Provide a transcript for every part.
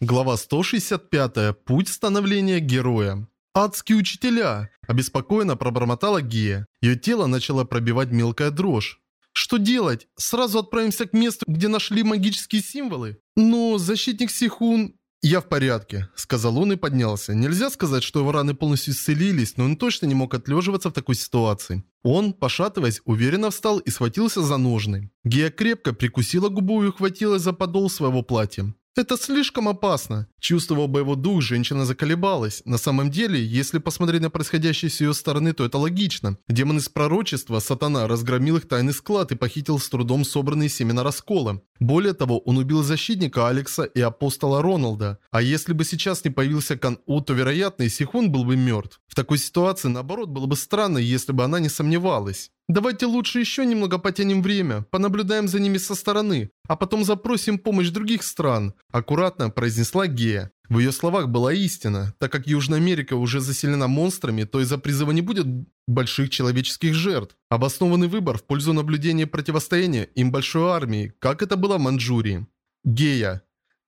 Глава 165. Путь становления героя. «Адские учителя!» – обеспокоенно пробормотала Гия. Ее тело начало пробивать мелкая дрожь. «Что делать? Сразу отправимся к месту, где нашли магические символы?» «Но защитник Сихун...» «Я в порядке», – сказал он и поднялся. Нельзя сказать, что его раны полностью исцелились, но он точно не мог отлеживаться в такой ситуации. Он, пошатываясь, уверенно встал и схватился за ножны. Гия крепко прикусила губу и ухватилась за подол своего платья. Это слишком опасно. Чувствовал боевой дух, женщина заколебалась. На самом деле, если посмотреть на происходящее с ее стороны, то это логично. Демон из пророчества, сатана, разгромил их тайный склад и похитил с трудом собранные семена раскола. Более того, он убил защитника Алекса и апостола Роналда. А если бы сейчас не появился Кан-У, то, вероятно, Исихун был бы мертв. В такой ситуации, наоборот, было бы странно, если бы она не сомневалась. Давайте лучше еще немного потянем время, понаблюдаем за ними со стороны, а потом запросим помощь других стран», – аккуратно произнесла Гея. В ее словах была истина. Так как Южная Америка уже заселена монстрами, то из-за призыва не будет больших человеческих жертв. Обоснованный выбор в пользу наблюдения противостояния им большой армии, как это было в Манчжурии. Гея.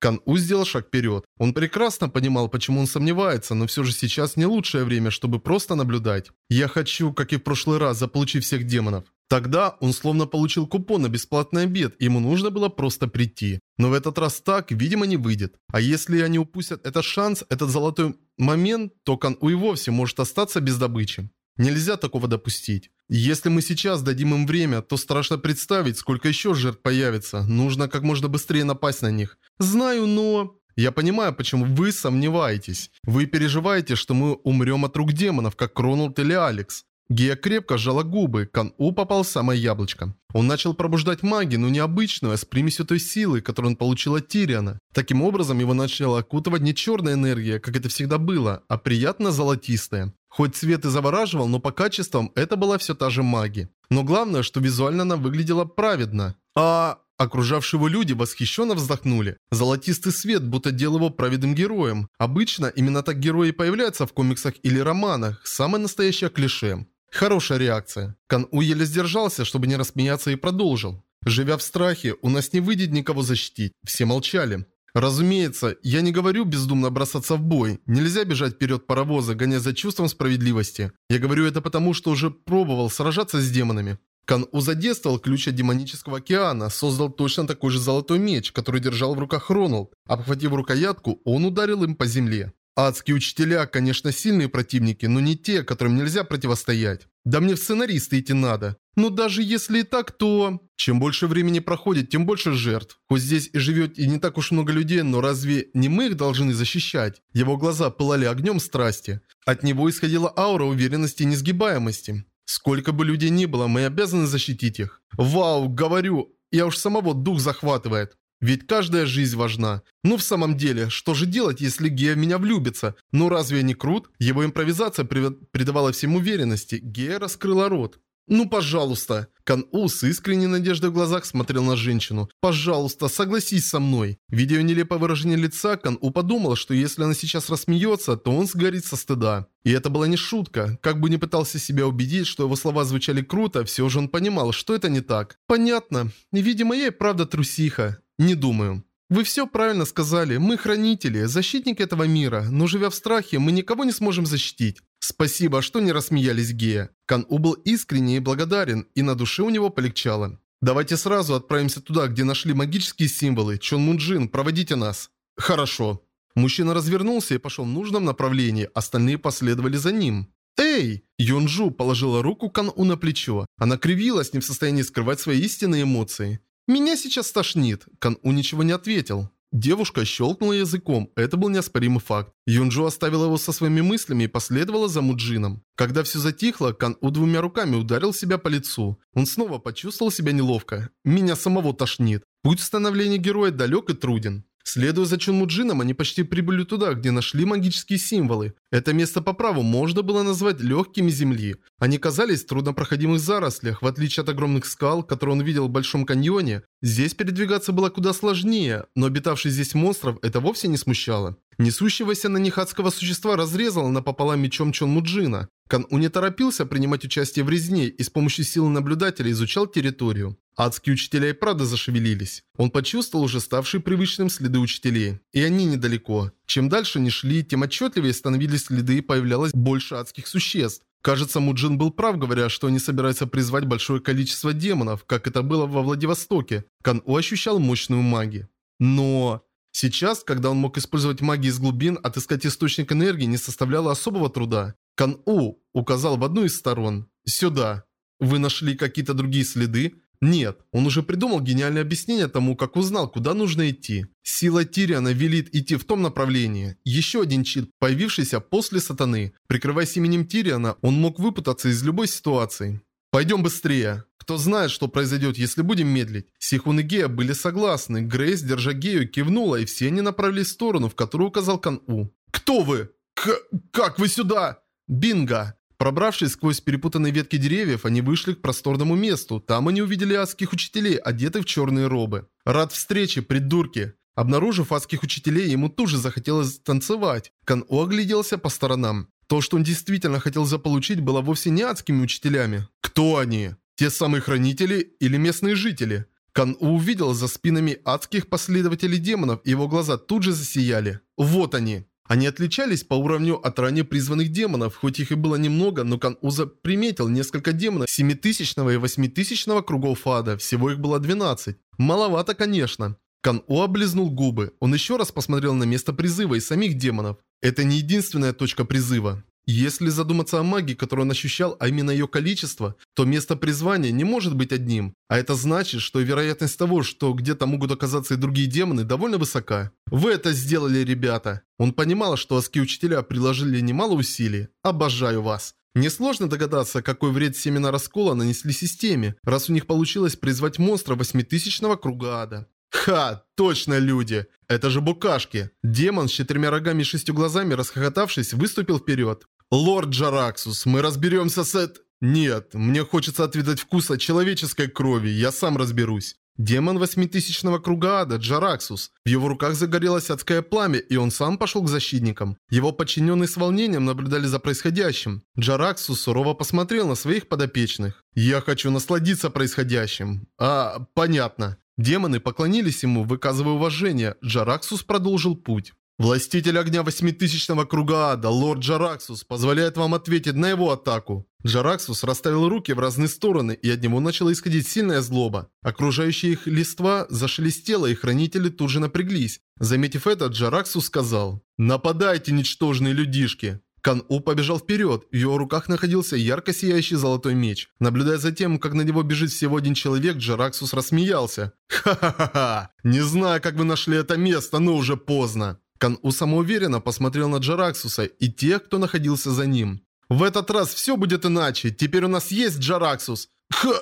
Кан-У сделал шаг вперед. Он прекрасно понимал, почему он сомневается, но все же сейчас не лучшее время, чтобы просто наблюдать. «Я хочу, как и в прошлый раз, заполучить всех демонов». Тогда он словно получил купон на бесплатный обед, ему нужно было просто прийти. Но в этот раз так, видимо, не выйдет. А если они упустят этот шанс, этот золотой момент, то Кан-У и вовсе может остаться без добычи. Нельзя такого допустить. Если мы сейчас дадим им время, то страшно представить, сколько еще жертв появится. Нужно как можно быстрее напасть на них. Знаю, но... Я понимаю, почему вы сомневаетесь. Вы переживаете, что мы умрем от рук демонов, как Роналд или Алекс. Гея крепко сжала губы, Кан-У попал в самое яблочко. Он начал пробуждать магию, но необычную, а с примесью той силы, которую он получил от Тириана. Таким образом, его начала окутывать не черная энергия, как это всегда было, а приятно золотистая. Хоть цвет и завораживал, но по качествам это была все та же магия. Но главное, что визуально она выглядела праведно. А окружавшие его люди восхищенно вздохнули. Золотистый свет будто делал его праведным героем. Обычно именно так герои появляются в комиксах или романах. Самое настоящее клише. Хорошая реакция. Кан-У еле сдержался, чтобы не рассмеяться и продолжил. Живя в страхе, у нас не выйдет никого защитить. Все молчали. Разумеется, я не говорю бездумно бросаться в бой. Нельзя бежать вперед паровоза, гоня за чувством справедливости. Я говорю это потому, что уже пробовал сражаться с демонами. Кан-У задействовал ключ от демонического океана, создал точно такой же золотой меч, который держал в руках Роналд. Обхватив рукоятку, он ударил им по земле. Адские учителя, конечно, сильные противники, но не те, которым нельзя противостоять. Да мне в сценаристы идти надо. Но даже если и так, то... Чем больше времени проходит, тем больше жертв. Хоть здесь и живет и не так уж много людей, но разве не мы их должны защищать? Его глаза пылали огнем страсти. От него исходила аура уверенности и несгибаемости. Сколько бы людей ни было, мы обязаны защитить их. Вау, говорю, я уж самого дух захватывает. Ведь каждая жизнь важна. Ну в самом деле, что же делать, если Гея в меня влюбится? Ну разве не крут? Его импровизация придавала всем уверенности. Гея раскрыла рот. «Ну, пожалуйста!» Кан-У с искренней надеждой в глазах смотрел на женщину. «Пожалуйста, согласись со мной!» Видя нелепое выражение лица, Кан-У подумал, что если она сейчас рассмеется, то он сгорит со стыда. И это была не шутка. Как бы ни пытался себя убедить, что его слова звучали круто, все же он понимал, что это не так. «Понятно. Видимо, я и правда трусиха. Не думаю». Вы все правильно сказали. Мы хранители, защитники этого мира, но живя в страхе, мы никого не сможем защитить. Спасибо, что не рассмеялись Гея. Кан-У был искренне и благодарен, и на душе у него полегчало. Давайте сразу отправимся туда, где нашли магические символы. Чон Мунджин, проводите нас. Хорошо. Мужчина развернулся и пошел в нужном направлении, остальные последовали за ним. «Эй!» Юнджу положила руку Кан-У на плечо. Она кривилась, не в состоянии скрывать свои истинные эмоции. «Меня сейчас тошнит!» Кан-У ничего не ответил. Девушка щелкнула языком, это был неоспоримый факт. Юнджу оставила его со своими мыслями и последовала за Муджином. Когда все затихло, Кан-У двумя руками ударил себя по лицу. Он снова почувствовал себя неловко. «Меня самого тошнит. Путь становления героя далек и труден». Следуя за Чунмуджином, они почти прибыли туда, где нашли магические символы. Это место по праву можно было назвать легкими земли. Они казались в труднопроходимых зарослях, в отличие от огромных скал, которые он видел в Большом каньоне. Здесь передвигаться было куда сложнее, но обитавших здесь монстров это вовсе не смущало. Несущегося на них адского существа разрезало напополам мечом Чонмуджина. Кан-У не торопился принимать участие в резне и с помощью силы наблюдателя изучал территорию. Адские учителя и правда зашевелились. Он почувствовал уже ставшие привычным следы учителей. И они недалеко. Чем дальше они шли, тем отчетливее становились следы и появлялось больше адских существ. Кажется, Муджин был прав, говоря, что они собираются призвать большое количество демонов, как это было во Владивостоке. Кан-У ощущал мощную магию. Но... Сейчас, когда он мог использовать магию из глубин, отыскать источник энергии не составляло особого труда. Кан-У указал в одну из сторон. «Сюда. Вы нашли какие-то другие следы?» Нет, он уже придумал гениальное объяснение тому, как узнал, куда нужно идти. Сила Тириана велит идти в том направлении. Еще один чит, появившийся после сатаны. Прикрываясь именем Тириана, он мог выпутаться из любой ситуации. «Пойдем быстрее!» Кто знает, что произойдет, если будем медлить. Сихун и Гея были согласны. Грейс, держа Гею, кивнула, и все они направились в сторону, в которую указал Кан-У. «Кто вы? К как вы сюда?» «Бинго!» Пробравшись сквозь перепутанные ветки деревьев, они вышли к просторному месту. Там они увидели адских учителей, одетых в черные робы. «Рад встрече, придурки!» Обнаружив адских учителей, ему тут же захотелось танцевать. Кан-О огляделся по сторонам. То, что он действительно хотел заполучить, было вовсе не адскими учителями. Кто они? Те самые хранители или местные жители? Кан-У увидел за спинами адских последователей демонов, и его глаза тут же засияли. Вот они. Они отличались по уровню от ранее призванных демонов, хоть их и было немного, но Кан-Уза приметил несколько демонов 7000 и 8000 кругов ада, всего их было 12. Маловато, конечно. Кан-У облизнул губы. Он еще раз посмотрел на место призыва и самих демонов. Это не единственная точка призыва. Если задуматься о магии, которую он ощущал, а именно ее количество, то место призвания не может быть одним. А это значит, что вероятность того, что где-то могут оказаться и другие демоны, довольно высока. Вы это сделали, ребята. Он понимал, что аски учителя приложили немало усилий. Обожаю вас. Несложно догадаться, какой вред семена раскола нанесли системе, раз у них получилось призвать монстра восьмитысячного круга ада. Ха, точно люди. Это же букашки. Демон с четырьмя рогами и шестью глазами, расхохотавшись, выступил вперед. «Лорд Джараксус, мы разберемся с эт...» «Нет, мне хочется отведать вкуса человеческой крови, я сам разберусь». Демон восьмитысячного круга ада, Джараксус. В его руках загорелось адское пламя, и он сам пошел к защитникам. Его подчиненные с волнением наблюдали за происходящим. Джараксус сурово посмотрел на своих подопечных. «Я хочу насладиться происходящим». «А, понятно». Демоны поклонились ему, выказывая уважение. Джараксус продолжил путь. Властитель огня восьмитысячного круга ада, лорд Джараксус, позволяет вам ответить на его атаку. Джараксус расставил руки в разные стороны, и от него начала исходить сильная злоба. Окружающие их листва зашелестело, и хранители тут же напряглись. Заметив это, Джараксус сказал «Нападайте, ничтожные людишки!» Кан-У побежал вперед, в его руках находился ярко сияющий золотой меч. Наблюдая за тем, как на него бежит всего один человек, Джараксус рассмеялся. «Ха-ха-ха! Не знаю, как вы нашли это место, но уже поздно!» Кан-У самоуверенно посмотрел на Джараксуса и тех, кто находился за ним. «В этот раз все будет иначе. Теперь у нас есть Джараксус». Х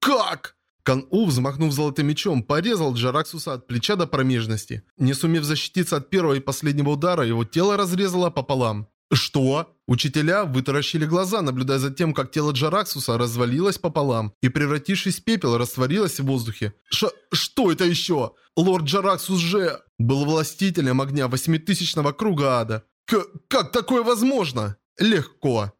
как? Кан-У, взмахнув золотым мечом, порезал Джараксуса от плеча до промежности. Не сумев защититься от первого и последнего удара, его тело разрезало пополам. «Что?» Учителя вытаращили глаза, наблюдая за тем, как тело Джараксуса развалилось пополам и, превратившись в пепел, растворилось в воздухе. Ш «Что это еще?» Лорд Джараксус же был властителем огня восьмитысячного круга ада. К как такое возможно? Легко.